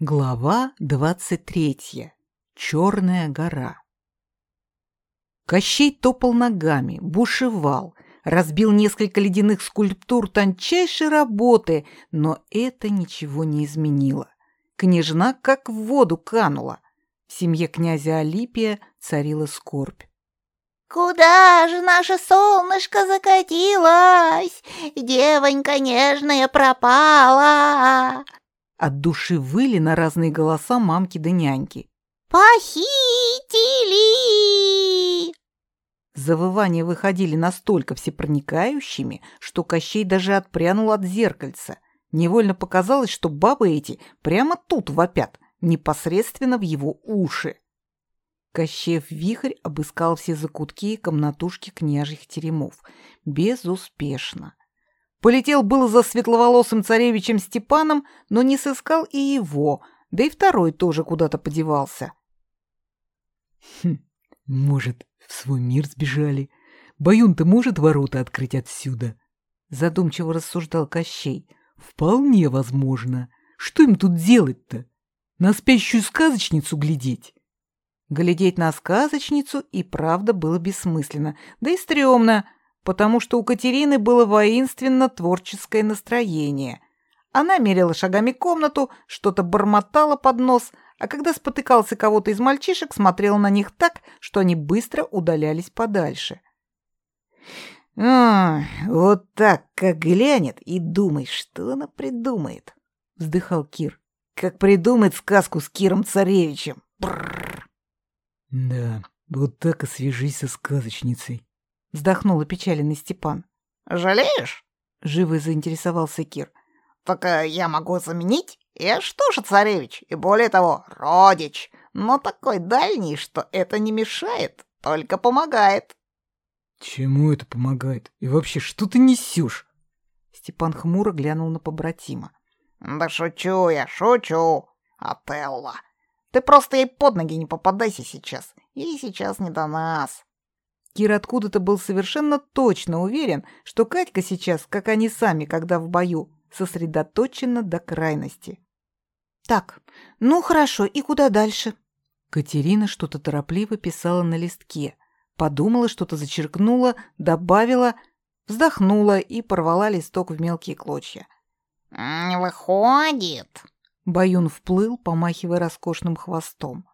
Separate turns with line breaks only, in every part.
Глава двадцать третья. Черная гора. Кощей топал ногами, бушевал, разбил несколько ледяных скульптур тончайшей работы, но это ничего не изменило. Княжна как в воду канула. В семье князя Алипия царила скорбь.
«Куда же наше солнышко закатилось? Девонька нежная пропала!»
От души выли на разные голоса мамки да няньки.
«Похитили!»
Завывания выходили настолько всепроникающими, что Кощей даже отпрянул от зеркальца. Невольно показалось, что бабы эти прямо тут вопят, непосредственно в его уши. Кощеев вихрь обыскал все закутки и комнатушки княжьих теремов. Безуспешно. Полетел было за светловолосым царевичем Степаном, но не сыскал и его, да и второй тоже куда-то подевался.
Хм, может, в свой мир сбежали? Баюн-то может ворота открыть отсюда?
Задумчиво рассуждал Кощей.
Вполне возможно. Что им тут делать-то? На спящую сказочницу глядеть?
Глядеть на сказочницу и правда было бессмысленно, да и стрёмно — потому что у Катерины было воинственно творческое настроение. Она мерила шагами комнату, что-то бормотала под нос, а когда спотыкался кого-то из мальчишек, смотрела на них так, что они быстро удалялись подальше.
«А, вот так, как глянет, и думай, что она придумает», — вздыхал Кир. «Как придумает сказку с Киром-царевичем».
«Да, вот так и свяжись со сказочницей»,
Вздохнул опечаленный Степан.
«Жалеешь?»
— живо заинтересовался Кир.
«Так э, я могу заменить? Я что же царевич, и более того, родич, но такой дальний, что это не мешает, только помогает».
«Чему это помогает? И вообще, что ты несешь?»
Степан хмуро глянул на побратима.
«Да шучу я, шучу, Отелло. Ты просто ей под ноги не попадайся сейчас. Ей сейчас не до нас».
Кир откуда-то был совершенно точно уверен, что Катька сейчас, как они сами, когда в бою, сосредоточена до крайности. «Так, ну хорошо, и куда дальше?» Катерина что-то торопливо писала на листке. Подумала, что-то зачеркнула, добавила, вздохнула и порвала листок в мелкие клочья.
«Не выходит».
Баюн вплыл, помахивая роскошным хвостом.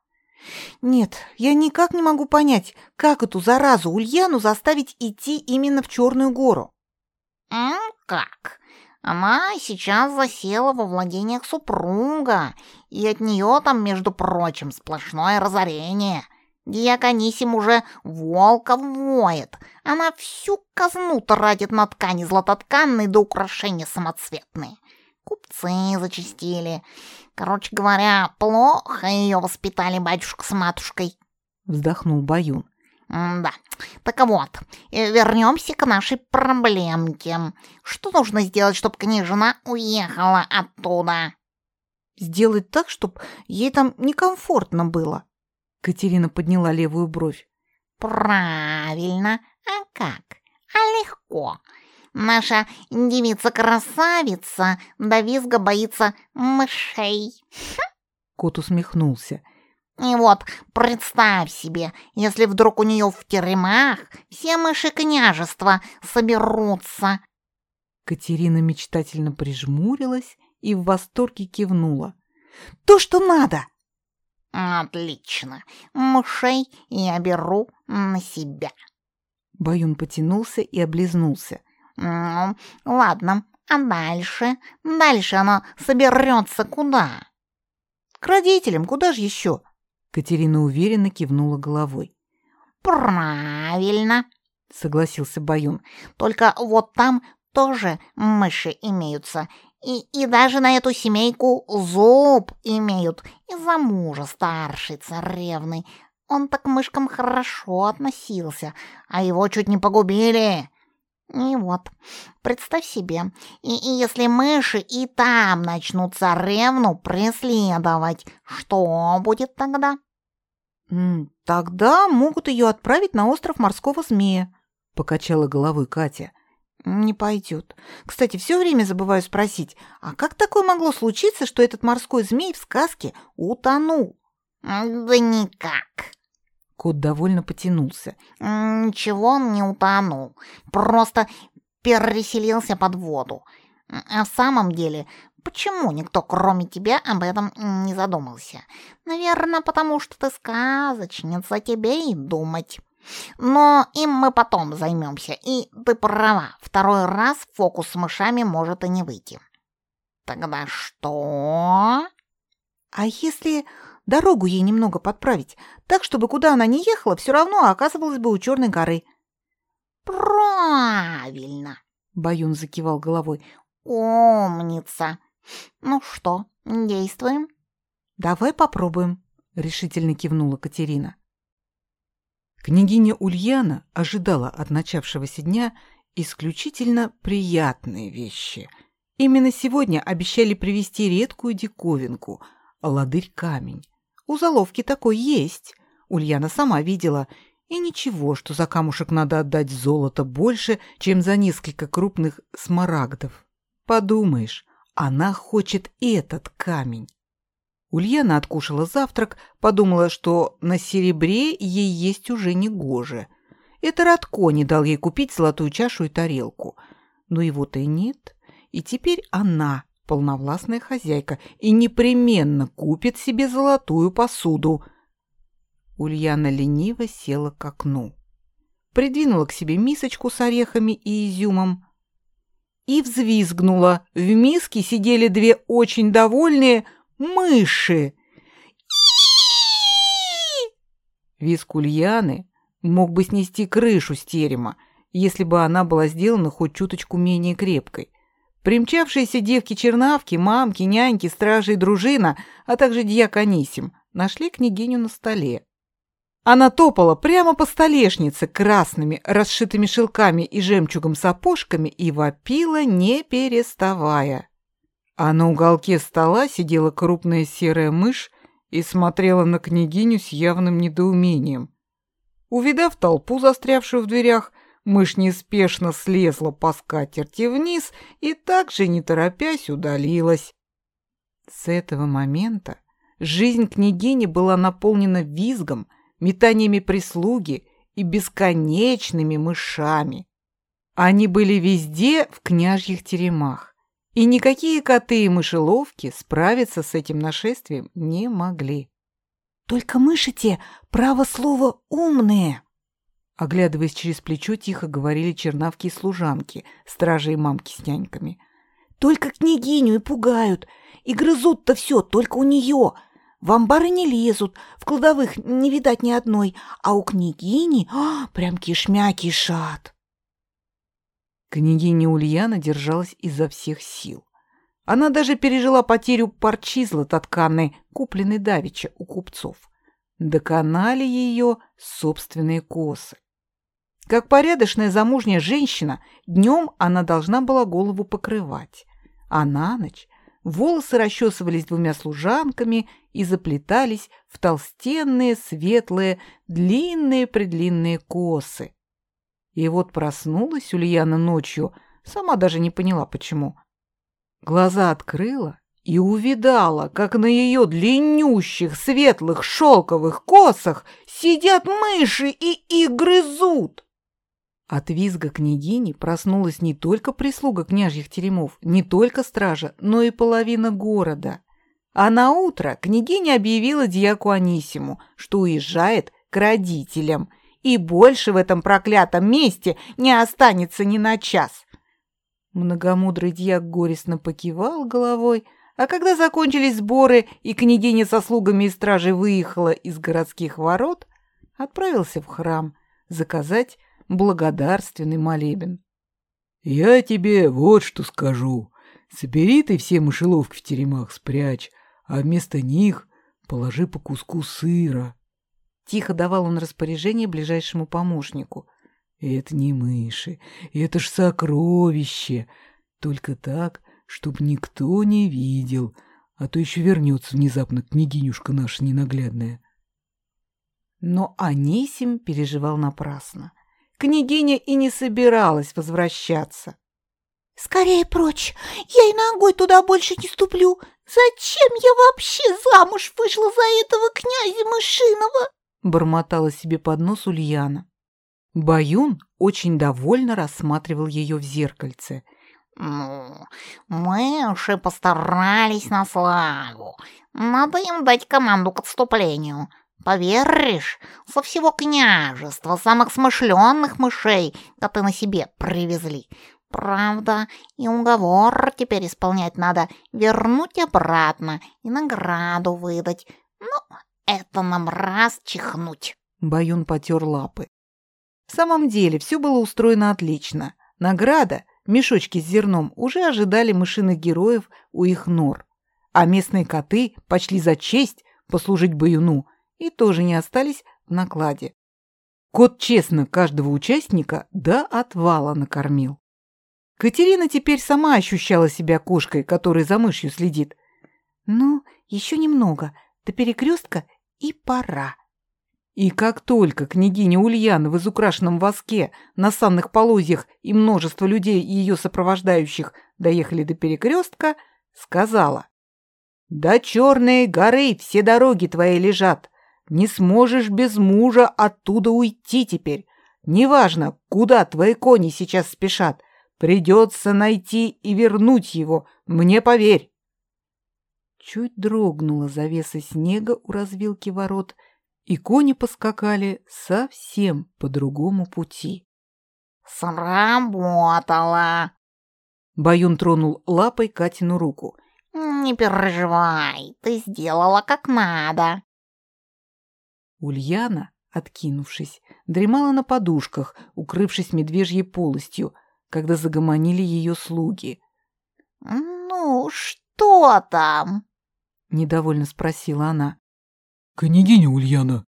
Нет, я никак не могу понять, как эту заразу Ульяну заставить идти именно в Черную гору.
М как? Она сейчас засела во владениях супруга, и от нее там, между прочим, сплошное разорение. Диаконисим уже волка воет. Она всю казну тратит на ткани златотканные до украшения самоцветные. Купцы зачистили. Короче говоря, плохо ее воспитали батюшка с матушкой.
Вздохнул Баюн.
Да. Так вот, э, вернемся к нашей проблемке. Что нужно сделать, чтобы княжна уехала оттуда?
Сделать так, чтобы ей там некомфортно было. Катерина подняла левую бровь.
Правильно. А как? А легко. Наша девица-красавица до визга боится мышей.
Кот усмехнулся.
И вот, представь себе, если вдруг у нее в теремах все мыши княжества соберутся.
Катерина мечтательно прижмурилась и в восторге кивнула. «То, что надо!»
«Отлично! Мышей я беру на себя!»
Баюн потянулся и облизнулся.
Ну, ладно, а дальше? Дальше она соберется куда?
К родителям, куда же еще? Катерина уверенно кивнула головой.
Правильно, согласился Баюн. Только вот там тоже мыши имеются. И, и даже на эту семейку зуб имеют. Из-за мужа старший царевны. Он так к мышкам хорошо относился, а его чуть не погубили. И вот, представь себе, и, и если мыши и там начнут царевну преследовать, что будет тогда?
«Тогда могут ее отправить на остров морского змея», — покачала головой Катя. Не пойдет. Кстати, все время забываю спросить, а как такое могло случиться, что этот морской змей в сказке утонул?
Да никак.
Кот довольно потянулся.
Ничего он не утонул. Просто переселился под воду. А в самом деле, почему никто, кроме тебя, об этом не задумался? Наверное, потому что ты сказочница, тебе и думать. Но им мы потом займемся, и ты права, второй раз фокус с мышами может и не выйти. Тогда что?
А если дорогу ей немного подправить, так, чтобы куда она ни ехала, все равно оказывалась бы у Черной горы?
Правильно,
Баюн закивал головой.
Умница. Ну что, действуем?
Давай попробуем, решительно кивнула Катерина.
Княгиня Ульяна ожидала от начавшегося дня исключительно приятные вещи. Именно сегодня обещали привезти редкую диковинку – ладырь-камень. У заловки такой есть. Ульяна сама видела. И ничего, что за камушек надо отдать золото больше, чем за несколько крупных смарагдов. Подумаешь, она хочет этот камень. Ульяна откушала завтрак, подумала, что на серебре ей есть уже не гоже. Это Радко не дал ей купить золотую чашу и тарелку. Но его-то и нет. И теперь она полновластная хозяйка и непременно купит себе золотую посуду. Ульяна лениво села к окну. Придвинула к себе мисочку с орехами и изюмом и взвизгнула. В миске сидели две очень довольные мыши. Виск Ульяны мог бы снести крышу с терема, если бы она была сделана хоть чуточку менее крепкой. Примчавшиеся девки-чернавки, мамки, няньки, стражи и дружина, а также дьяк Анисим, нашли княгиню на столе. Она топала прямо по столешнице красными, расшитыми шелками и жемчугом сапожками и вопила, не переставая. А на уголке стола сидела крупная серая мышь и смотрела на княгиню с явным недоумением. Увидав толпу, застрявшую в дверях, мышь неспешно слезла по скатерти вниз и также, не торопясь, удалилась. С этого момента жизнь княгини была наполнена визгом, метаниями прислуги и бесконечными мышами. Они были везде в княжьих теремах. И никакие коты и мышеловки справиться с этим нашествием не могли.
«Только мыши те, право слово, умные!»
Оглядываясь через плечо, тихо говорили чернавки и служанки, стражи и мамки с няньками.
«Только княгиню и пугают, и грызут-то все только у нее. В амбары не лезут, в кладовых не видать ни одной, а у княгини а, прям кишмя кишат».
Княгиня Ульяна держалась изо всех сил. Она даже пережила потерю парчи златотканной, купленной давеча у купцов. Доконали ее собственные косы. Как порядочная замужняя женщина, днем она должна была голову покрывать, а на ночь волосы расчесывались двумя служанками и заплетались в толстенные, светлые, длинные-предлинные косы, и вот проснулась Ульяна ночью, сама даже не поняла, почему. Глаза открыла и увидала, как на ее длиннющих светлых шелковых косах сидят мыши и их грызут. От визга княгини проснулась не только прислуга княжьих теремов, не только стража, но и половина города. А на утро княгиня объявила дьяку Анисиму, что уезжает к родителям – и больше в этом проклятом месте не останется ни на час. Многомудрый дьяк горестно покивал головой, а когда закончились сборы и княгиня со слугами и стражей выехала из городских ворот, отправился в храм заказать благодарственный молебен.
«Я тебе вот что скажу. Собери ты все мышеловки в теремах спрячь, а вместо них положи по куску сыра.
Тихо давал он распоряжение ближайшему помощнику.
«Это не мыши, это ж сокровище. Только так, чтоб никто не видел, а то еще вернется внезапно княгинюшка наша ненаглядная».
Но Анисим переживал напрасно. Княгиня и не собиралась возвращаться.
«Скорее прочь! Я и ногой туда больше не ступлю! Зачем я вообще замуж вышла за этого князя Мышиного?»
бормотала себе под нос Ульяна. Баюн очень довольно рассматривал ее в зеркальце.
«Ну, мы уж и постарались на славу. Надо им дать команду к отступлению. Поверишь, со всего княжества самых смышленных мышей коты на себе привезли. Правда, и уговор теперь исполнять надо, вернуть обратно и награду выдать. Ну, это нам раз чихнуть.
Баюн потер лапы. В самом деле, все было устроено отлично. Награда, мешочки с зерном, уже ожидали мышиных героев у их нор. А местные коты почли за честь послужить Баюну и тоже не остались в накладе. Кот честно каждого участника до отвала накормил. Катерина теперь сама ощущала себя кошкой, которая за мышью следит.
Ну, еще немного, до перекрестка и пора.
И как только княгиня Ульяна в изукрашенном воске, на санных полозьях и множество людей ее сопровождающих доехали до перекрестка, сказала «До Черной горы все дороги твои лежат. Не сможешь без мужа оттуда уйти теперь. Неважно, куда твои кони сейчас спешат. Придется найти и вернуть его, мне поверь. Чуть дрогнула завеса снега у развилки ворот, и кони поскакали совсем по другому пути.
«Сработало!»
Баюн тронул лапой Катину руку.
«Не переживай, ты сделала как надо!»
Ульяна, откинувшись, дремала на подушках, укрывшись медвежьей полостью, когда загомонили ее слуги.
«Ну, что там?»
— недовольно спросила она.
«Княгиня Ульяна!»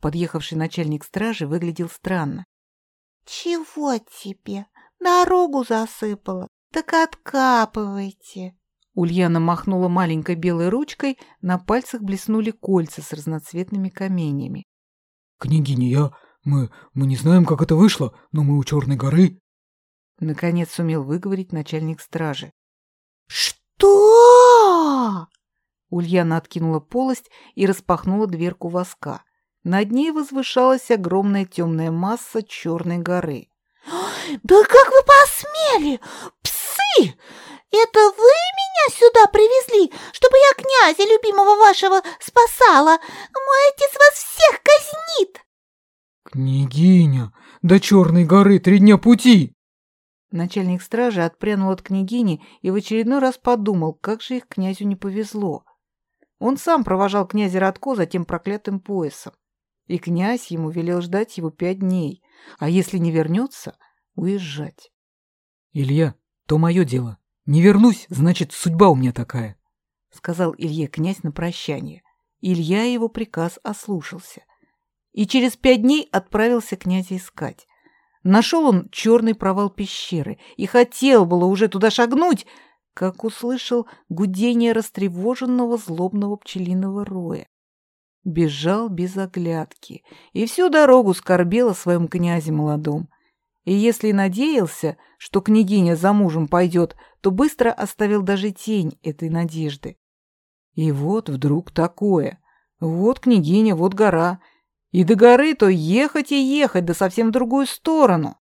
Подъехавший начальник стражи выглядел странно.
«Чего тебе? Дорогу засыпала? Так откапывайте!»
Ульяна махнула маленькой белой ручкой, на пальцах блеснули кольца с разноцветными каменьями.
«Княгиня, я... Мы... Мы не знаем, как это вышло, но мы у Черной горы.
Наконец сумел выговорить начальник стражи.
«Что?»
Ульяна откинула полость и распахнула дверку воска. Над ней возвышалась огромная темная масса Черной горы.
«Да как вы посмели! Псы! Это вы меня сюда привезли, чтобы я князя любимого вашего спасала? Мой отец вас всех казнит!»
«Княгиня, до Черной горы три дня пути!»
Начальник стражи отпрянул от княгини и в очередной раз подумал, как же их князю не повезло. Он сам провожал князя Радко за тем проклятым поясом. И князь ему велел ждать его пять дней, а если не вернется, уезжать.
«Илья, то мое дело. Не вернусь, значит, судьба у меня такая», —
сказал Илье князь на прощание. Илья его приказ ослушался. И через пять дней отправился князя искать. Нашел он черный провал пещеры и хотел было уже туда шагнуть, как услышал гудение растревоженного злобного пчелиного роя. Бежал без оглядки и всю дорогу скорбел о своем князе молодом. И если надеялся, что княгиня за мужем пойдет, то быстро оставил даже тень этой надежды. И вот вдруг такое. Вот княгиня, вот гора, и до горы то ехать и ехать, да совсем в другую сторону.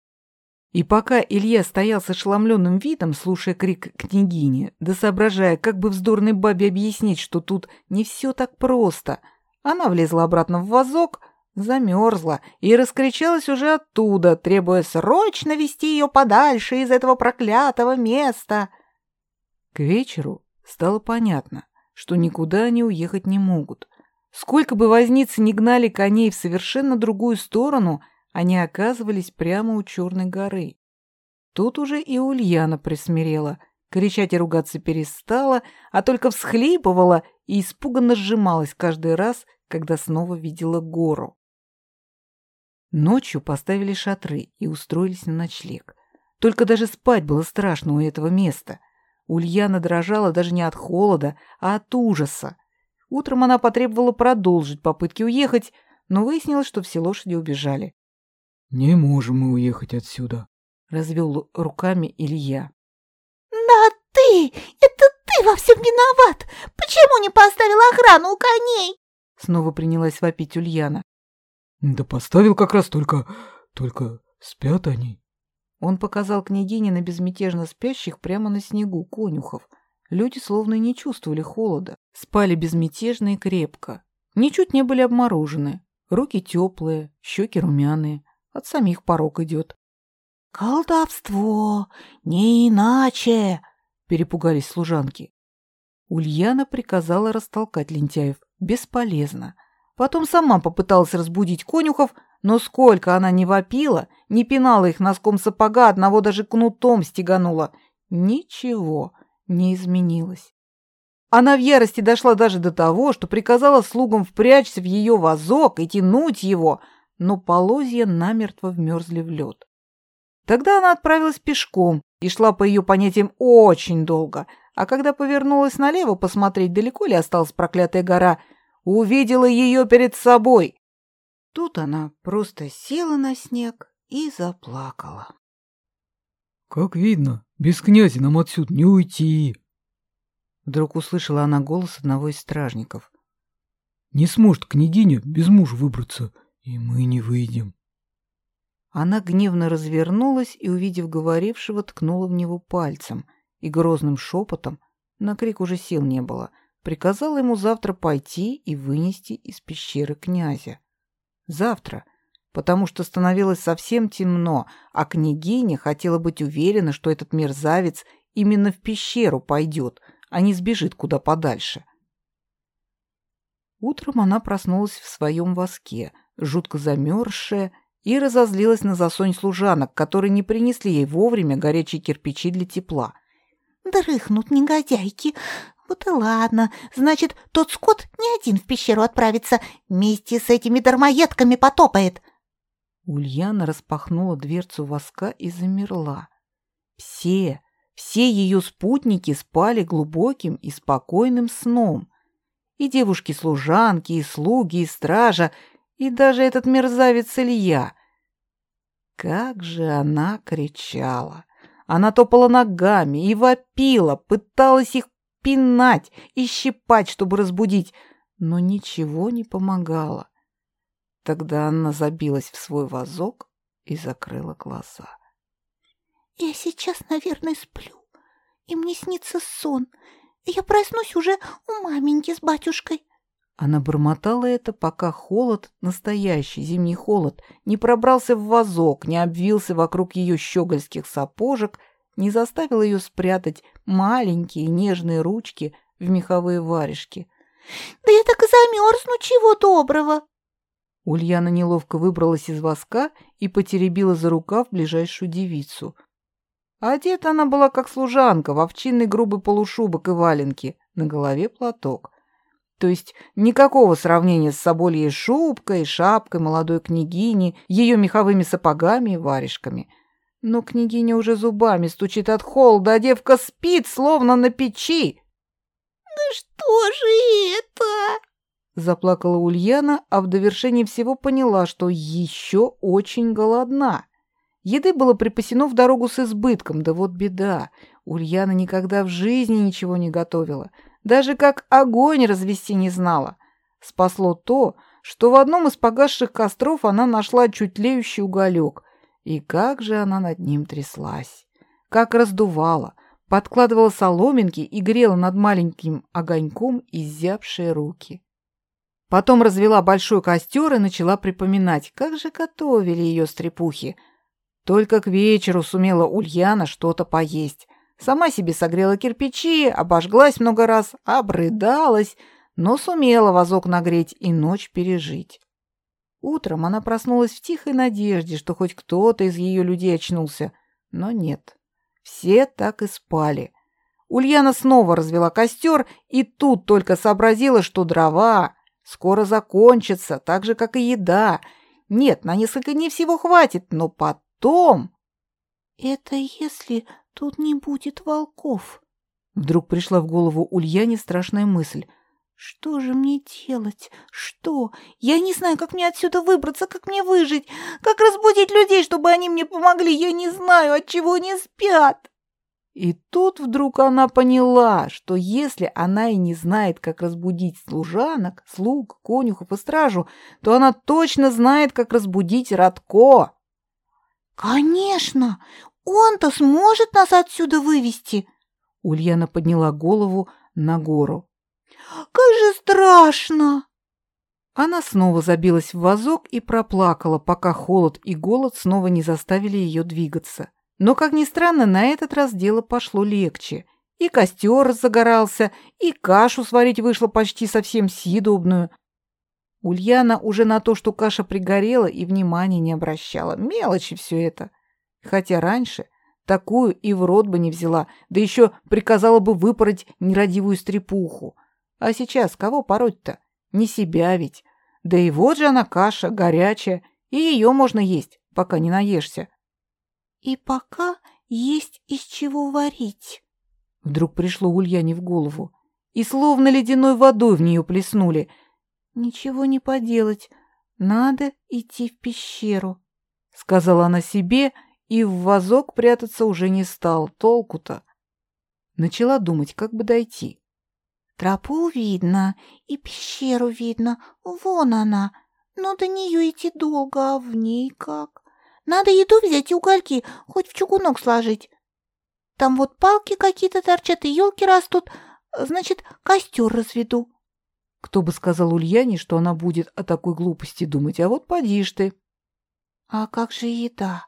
И пока Илья стоял с ошеломленным видом, слушая крик княгини, да соображая, как бы вздорной бабе объяснить, что тут не все так просто, она влезла обратно в вазок, замерзла и раскричалась уже оттуда, требуя срочно вести ее подальше из этого проклятого места. К вечеру стало понятно, что никуда они уехать не могут. Сколько бы возницы не гнали коней в совершенно другую сторону, они оказывались прямо у Черной горы. Тут уже и Ульяна присмирела, кричать и ругаться перестала, а только всхлипывала и испуганно сжималась каждый раз, когда снова видела гору. Ночью поставили шатры и устроились на ночлег. Только даже спать было страшно у этого места. Ульяна дрожала даже не от холода, а от ужаса. Утром она потребовала продолжить попытки уехать, но выяснилось, что все лошади убежали.
Не можем мы уехать отсюда,
развел руками Илья.
Да ты! Это ты во всем виноват! Почему не поставил охрану у коней?
Снова принялась вопить Ульяна.
Да поставил как раз только... только спят они.
Он показал княгине на безмятежно спящих прямо на снегу конюхов. Люди словно не чувствовали холода, спали безмятежно и крепко. Ничуть не были обморожены. Руки теплые, щеки румяные. От самих порог идет.
«Колдовство! Не иначе!»
— перепугались служанки. Ульяна приказала растолкать лентяев. Бесполезно. Потом сама попыталась разбудить конюхов, но сколько она не вопила, не пинала их носком сапога, одного даже кнутом стеганула. Ничего не изменилось. Она в ярости дошла даже до того, что приказала слугам впрячься в ее вазок и тянуть его, но полозья намертво вмерзли в лед. Тогда она отправилась пешком и шла по ее понятиям очень долго, а когда повернулась налево посмотреть, далеко ли осталась проклятая гора, увидела ее перед собой. Тут она просто села на снег и заплакала.
«Как видно, без князя нам отсюда не уйти!»
Вдруг услышала она голос одного из стражников.
«Не сможет княгиня без мужа выбраться, и мы не выйдем».
Она гневно развернулась и, увидев говорившего, ткнула в него пальцем и грозным шепотом, на крик уже сил не было, приказала ему завтра пойти и вынести из пещеры князя. Завтра, потому что становилось совсем темно, а княгиня хотела быть уверена, что этот мерзавец именно в пещеру пойдет, а не сбежит куда подальше. Утром она проснулась в своем воске, жутко замерзшая, и разозлилась на засонь служанок, которые не принесли ей вовремя горячие кирпичи для тепла.
«Дрыхнут негодяйки! Вот и ладно. Значит, тот скот не один в пещеру отправится, вместе с этими дармоедками потопает.
Ульяна распахнула дверцу воска и замерла. Все, все ее спутники спали глубоким и спокойным сном. И девушки-служанки, и слуги, и стража, и даже этот мерзавец Илья. Как же она кричала! Она топала ногами и вопила, пыталась их пинать и щипать, чтобы разбудить, но ничего не помогало. Тогда она забилась в свой вазок и закрыла глаза.
«Я сейчас, наверное, сплю, и мне снится сон. Я проснусь уже у маменьки с батюшкой».
Она бормотала это, пока холод, настоящий зимний холод, не пробрался в вазок, не обвился вокруг ее щегольских сапожек не заставил ее спрятать маленькие нежные ручки в меховые варежки.
«Да я так и замерзну, чего доброго!»
Ульяна неловко выбралась из воска и потеребила за рукав ближайшую девицу. Одета она была как служанка, в овчинный грубый полушубок и валенки, на голове платок. То есть никакого сравнения с собольей шубкой, шапкой молодой княгини, ее меховыми сапогами и варежками. Но княгиня уже зубами стучит от холода, а девка спит, словно на печи.
«Да что же это?»
Заплакала Ульяна, а в довершении всего поняла, что еще очень голодна. Еды было припасено в дорогу с избытком, да вот беда. Ульяна никогда в жизни ничего не готовила. Даже как огонь развести не знала. Спасло то, что в одном из погасших костров она нашла чуть леющий уголек, и как же она над ним тряслась! Как раздувала, подкладывала соломинки и грела над маленьким огоньком изябшие руки. Потом развела большой костер и начала припоминать, как же готовили ее стрепухи. Только к вечеру сумела Ульяна что-то поесть. Сама себе согрела кирпичи, обожглась много раз, обрыдалась, но сумела вазок нагреть и ночь пережить. Утром она проснулась в тихой надежде, что хоть кто-то из ее людей очнулся, но нет. Все так и спали. Ульяна снова развела костер и тут только сообразила, что дрова скоро закончатся, так же, как и еда. Нет, на несколько дней всего хватит, но потом...
«Это если тут не будет волков?»
Вдруг пришла в голову Ульяне страшная мысль.
Что же мне делать? Что? Я не знаю, как мне отсюда выбраться, как мне выжить, как разбудить людей, чтобы они мне помогли. Я не знаю, от чего они спят.
И тут вдруг она поняла, что если она и не знает, как разбудить служанок, слуг, конюхов и стражу, то она точно знает, как разбудить Радко.
«Конечно! Он-то сможет нас отсюда вывести!»
Ульяна подняла голову на гору.
Как же страшно!»
Она снова забилась в вазок и проплакала, пока холод и голод снова не заставили ее двигаться. Но, как ни странно, на этот раз дело пошло легче. И костер загорался, и кашу сварить вышло почти совсем съедобную. Ульяна уже на то, что каша пригорела, и внимания не обращала. Мелочи все это. Хотя раньше такую и в рот бы не взяла, да еще приказала бы выпороть нерадивую стрепуху. А сейчас кого пороть-то? Не себя ведь. Да и вот же она каша, горячая, и ее можно есть, пока не наешься.
И пока есть из чего варить.
Вдруг пришло Ульяне в голову, и словно ледяной водой в нее плеснули. Ничего не поделать, надо идти в пещеру, сказала она себе, и в вазок прятаться уже не стал, толку-то. Начала думать, как бы дойти.
Тропу видно и пещеру видно. Вон она. Но до нее идти долго, а в ней как? Надо еду взять и угольки, хоть в чугунок сложить. Там вот палки какие-то торчат и елки растут. Значит, костер разведу.
Кто бы сказал Ульяне, что она будет о такой глупости думать, а вот поди ж ты.
А как же еда?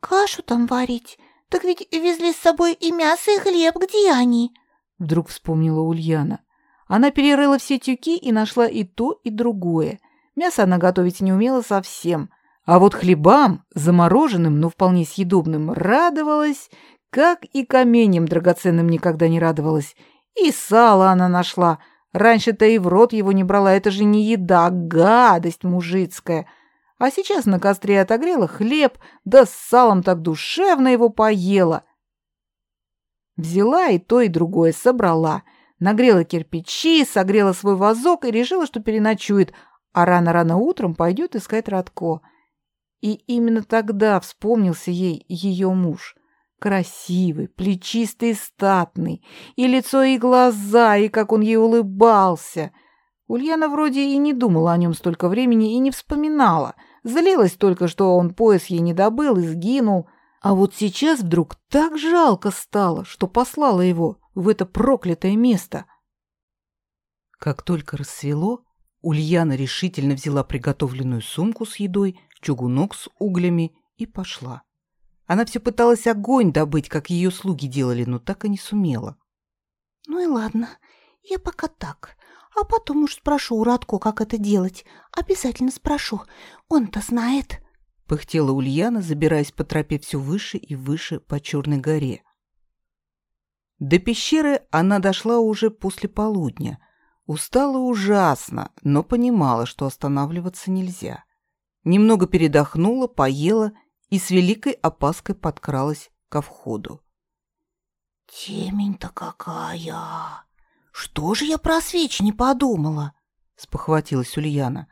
Кашу там варить? Так ведь везли с собой и мясо, и хлеб. Где они?
Вдруг вспомнила Ульяна. Она перерыла все тюки и нашла и то, и другое. Мясо она готовить не умела совсем. А вот хлебам, замороженным, но вполне съедобным, радовалась, как и каменьям драгоценным никогда не радовалась. И сало она нашла. Раньше-то и в рот его не брала, это же не еда, гадость мужицкая. А сейчас на костре отогрела хлеб, да с салом так душевно его поела. Взяла и то, и другое собрала — Нагрела кирпичи, согрела свой вазок и решила, что переночует, а рано-рано утром пойдет искать Радко. И именно тогда вспомнился ей ее муж. Красивый, плечистый статный, и лицо, и глаза, и как он ей улыбался. Ульяна вроде и не думала о нем столько времени и не вспоминала. Злилась только, что он пояс ей не добыл и сгинул. А вот сейчас вдруг так жалко стало, что послала его в это проклятое место. Как только рассвело, Ульяна решительно взяла приготовленную сумку с едой, чугунок с углями и пошла. Она все пыталась огонь добыть, как ее слуги делали, но так и не сумела.
«Ну и ладно, я пока так. А потом уж спрошу у Радко, как это делать. Обязательно спрошу. Он-то знает».
Пыхтела Ульяна, забираясь по тропе все выше и выше по Черной горе. До пещеры она дошла уже после полудня. Устала ужасно, но понимала, что останавливаться нельзя. Немного передохнула, поела и с великой опаской подкралась ко входу.
«Темень-то какая! Что же я про свечи не подумала?»
— спохватилась Ульяна.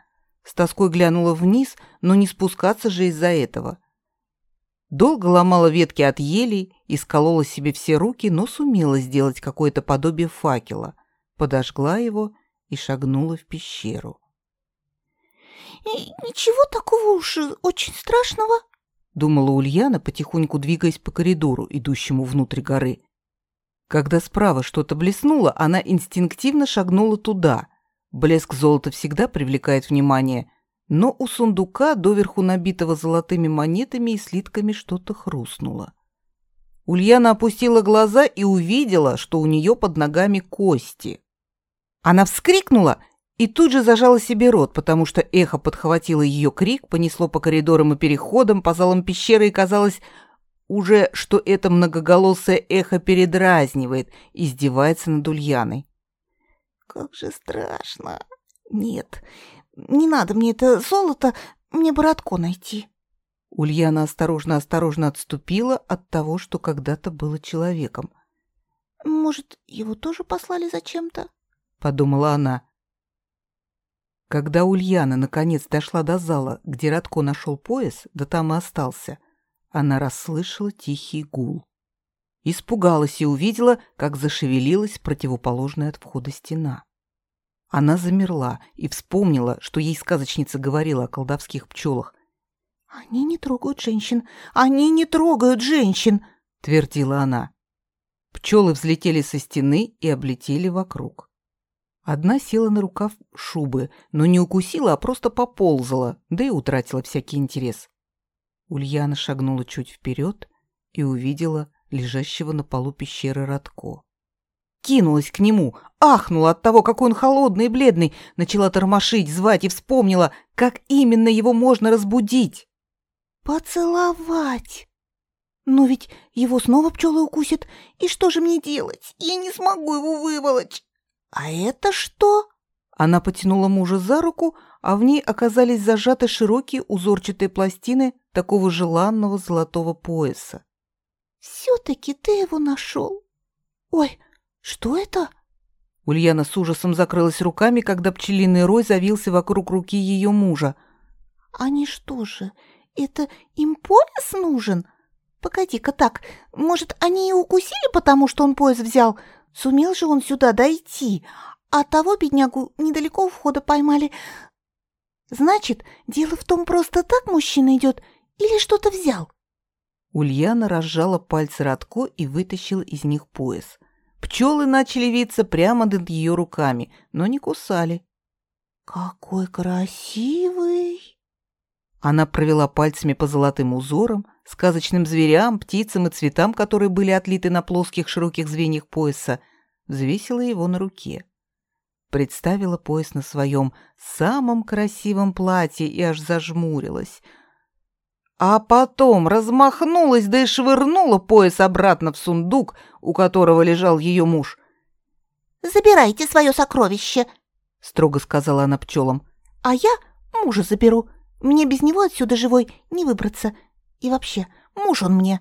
С тоской глянула вниз, но не спускаться же из-за этого. Долго ломала ветки от елей и сколола себе все руки, но сумела сделать какое-то подобие факела, подожгла его и шагнула в пещеру.
«Ничего такого уж очень страшного», —
думала Ульяна, потихоньку двигаясь по коридору, идущему внутрь горы. Когда справа что-то блеснуло, она инстинктивно шагнула туда. Блеск золота всегда привлекает внимание, но у сундука, доверху набитого золотыми монетами и слитками, что-то хрустнуло. Ульяна опустила глаза и увидела, что у нее под ногами кости. Она вскрикнула и тут же зажала себе рот, потому что эхо подхватило ее крик, понесло по коридорам и переходам, по залам пещеры, и казалось уже, что это многоголосое эхо передразнивает, издевается над Ульяной.
«Как же страшно! Нет, не надо мне это золото, мне Бородко найти».
Ульяна осторожно-осторожно отступила от того, что когда-то было человеком.
«Может, его тоже послали зачем-то?»
— подумала она. Когда Ульяна наконец дошла до зала, где Радко нашел пояс, да там и остался, она расслышала тихий гул. Испугалась и увидела, как зашевелилась противоположная от входа стена. Она замерла и вспомнила, что ей сказочница говорила о колдовских пчелах.
«Они не трогают женщин! Они не трогают женщин!» — твердила она.
Пчелы взлетели со стены и облетели вокруг. Одна села на рукав шубы, но не укусила, а просто поползала, да и утратила всякий интерес. Ульяна шагнула чуть вперед и увидела лежащего на полу пещеры Радко. Кинулась к нему, ахнула от того, какой он холодный и бледный, начала тормошить, звать и вспомнила, как именно его можно разбудить.
«Поцеловать!» «Но ведь его снова пчелы укусят, и что же мне делать? Я не смогу его выволочь!» «А это что?»
Она потянула мужа за руку, а в ней оказались зажаты широкие узорчатые пластины такого желанного золотого пояса.
«Все-таки ты его нашел! Ой, что это?»
Ульяна с ужасом закрылась руками, когда пчелиный рой завился вокруг руки ее мужа.
«Они что же, это им пояс нужен? Погоди-ка так, может, они и укусили, потому что он пояс взял?» Сумел же он сюда дойти, а того беднягу недалеко у входа поймали. Значит, дело в том, просто так мужчина идет или что-то взял?
Ульяна разжала пальцы Радко и вытащила из них пояс. Пчелы начали виться прямо над ее руками, но не кусали.
«Какой красивый!»
Она провела пальцами по золотым узорам, сказочным зверям, птицам и цветам, которые были отлиты на плоских широких звеньях пояса, взвесила его на руке. Представила пояс на своем самом красивом платье и аж зажмурилась. А потом размахнулась, да и швырнула пояс обратно в сундук, у которого лежал ее муж.
«Забирайте свое сокровище», — строго сказала она пчелам. «А я мужа заберу. Мне без него отсюда живой не выбраться. И вообще, муж он мне.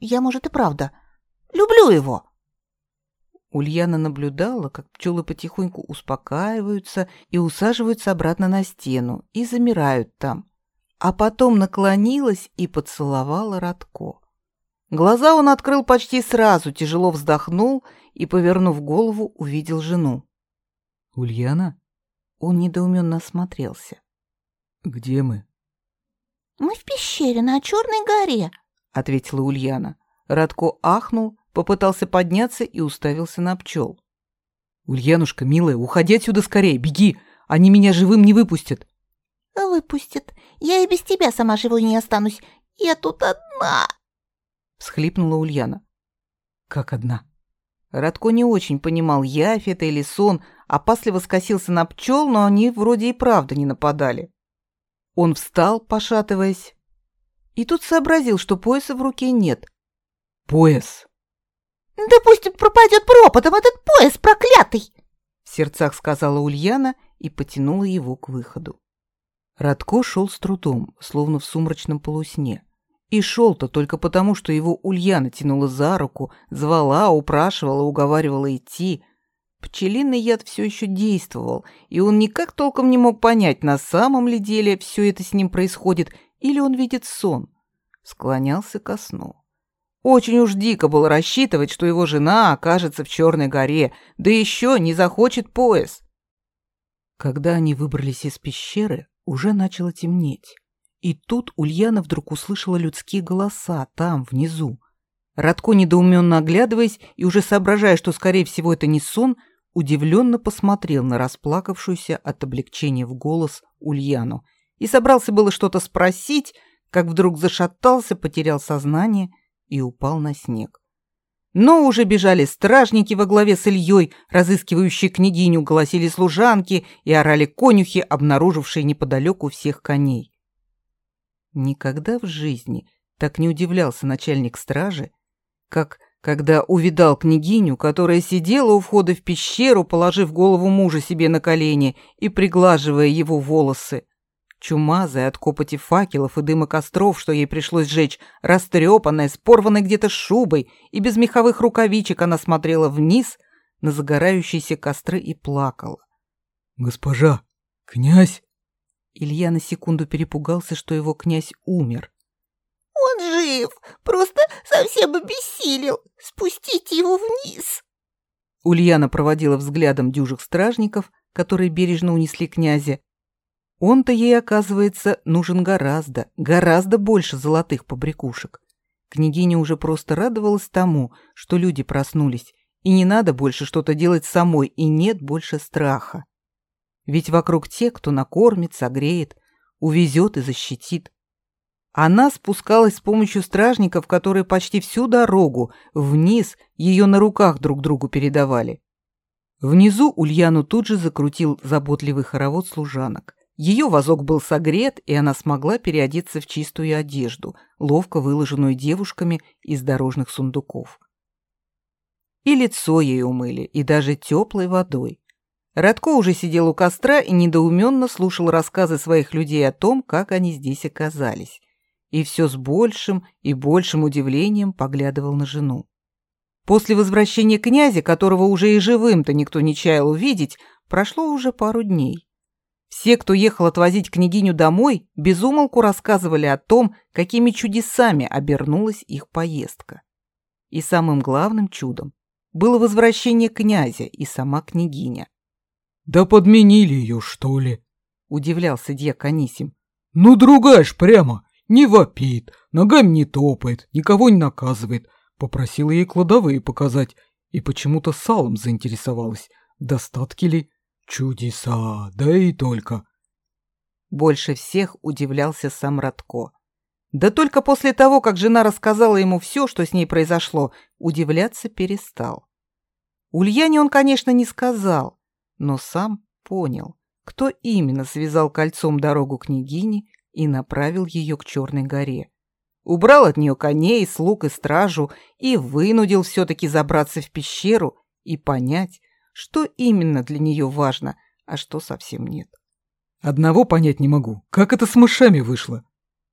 Я, может, и правда. Люблю его.
Ульяна наблюдала, как пчелы потихоньку успокаиваются и усаживаются обратно на стену и замирают там. А потом наклонилась и поцеловала Радко. Глаза он открыл почти сразу, тяжело вздохнул и, повернув голову, увидел жену.
«Ульяна?»
Он недоуменно осмотрелся.
«Где мы?»
«Мы в пещере на Черной горе», —
ответила Ульяна. Радко ахнул, попытался подняться и уставился на пчел.
«Ульянушка, милая, уходи отсюда скорее, беги! Они меня живым не выпустят!»
«Выпустят. Я и без тебя сама живой не останусь. Я тут одна!»
— всхлипнула Ульяна.
«Как одна?»
Радко не очень понимал, явь это или сон, опасливо скосился на пчел, но они вроде и правда не нападали. Он встал, пошатываясь, и тут сообразил, что пояса в руке нет.
«Пояс!»
«Да пусть пропадет пропадом этот пояс проклятый!»
В сердцах сказала Ульяна и потянула его к выходу. Радко шел с трудом, словно в сумрачном полусне. И шел-то только потому, что его Ульяна тянула за руку, звала, упрашивала, уговаривала идти — Пчелиный яд все еще действовал, и он никак толком не мог понять, на самом ли деле все это с ним происходит, или он видит сон. Склонялся ко сну. Очень уж дико было рассчитывать, что его жена окажется в Черной горе, да еще не захочет пояс. Когда они выбрались из пещеры, уже начало темнеть. И тут Ульяна вдруг услышала людские голоса там, внизу. Радко, недоуменно оглядываясь и уже соображая, что, скорее всего, это не сон, удивленно посмотрел на расплакавшуюся от облегчения в голос Ульяну и собрался было что-то спросить, как вдруг зашатался, потерял сознание и упал на снег. Но уже бежали стражники во главе с Ильей, разыскивающие княгиню, голосили служанки и орали конюхи, обнаружившие неподалеку всех коней. Никогда в жизни так не удивлялся начальник стражи, как когда увидал княгиню, которая сидела у входа в пещеру, положив голову мужа себе на колени и приглаживая его волосы. Чумазая от копоти факелов и дыма костров, что ей пришлось сжечь, растрепанная, с порванной где-то шубой и без меховых рукавичек, она смотрела вниз на загорающиеся костры и плакала.
«Госпожа!» Князь?
Илья на секунду перепугался, что его князь умер.
Он жив, просто совсем обессилел. Спустите его вниз.
Ульяна проводила взглядом дюжих стражников, которые бережно унесли князя. Он-то ей, оказывается, нужен гораздо, гораздо больше золотых побрякушек. Княгиня уже просто радовалась тому, что люди проснулись, и не надо больше что-то делать самой, и нет больше страха. Ведь вокруг те, кто накормит, согреет, увезет и защитит. Она спускалась с помощью стражников, которые почти всю дорогу вниз ее на руках друг другу передавали. Внизу Ульяну тут же закрутил заботливый хоровод служанок. Ее вазок был согрет, и она смогла переодеться в чистую одежду, ловко выложенную девушками из дорожных сундуков. И лицо ей умыли, и даже теплой водой. Радко уже сидел у костра и недоуменно слушал рассказы своих людей о том, как они здесь оказались и все с большим и большим удивлением поглядывал на жену. После возвращения князя, которого уже и живым-то никто не чаял увидеть, прошло уже пару дней. Все, кто ехал отвозить княгиню домой, безумолку рассказывали о том, какими чудесами обернулась их поездка. И самым главным чудом было возвращение князя и сама княгиня.
«Да подменили ее, что ли?»
— удивлялся дьяк Анисим.
«Ну, другая ж прямо, не вопит, ногами не топает, никого не наказывает. Попросила ей кладовые показать и почему-то салом заинтересовалась. Достатки ли? Чудеса, да и только.
Больше всех удивлялся сам Радко. Да только после того, как жена рассказала ему все, что с ней произошло, удивляться перестал. Ульяне он, конечно, не сказал, но сам понял, кто именно связал кольцом дорогу княгине и направил ее к Черной горе. Убрал от нее коней, слуг и стражу и вынудил все-таки забраться в пещеру и понять, что именно для нее важно, а что совсем нет.
«Одного понять не могу. Как это с мышами вышло?»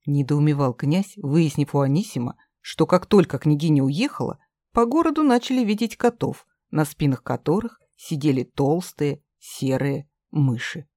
Недоумевал князь, выяснив у Анисима, что как только княгиня уехала, по городу начали видеть котов, на спинах которых сидели толстые серые мыши.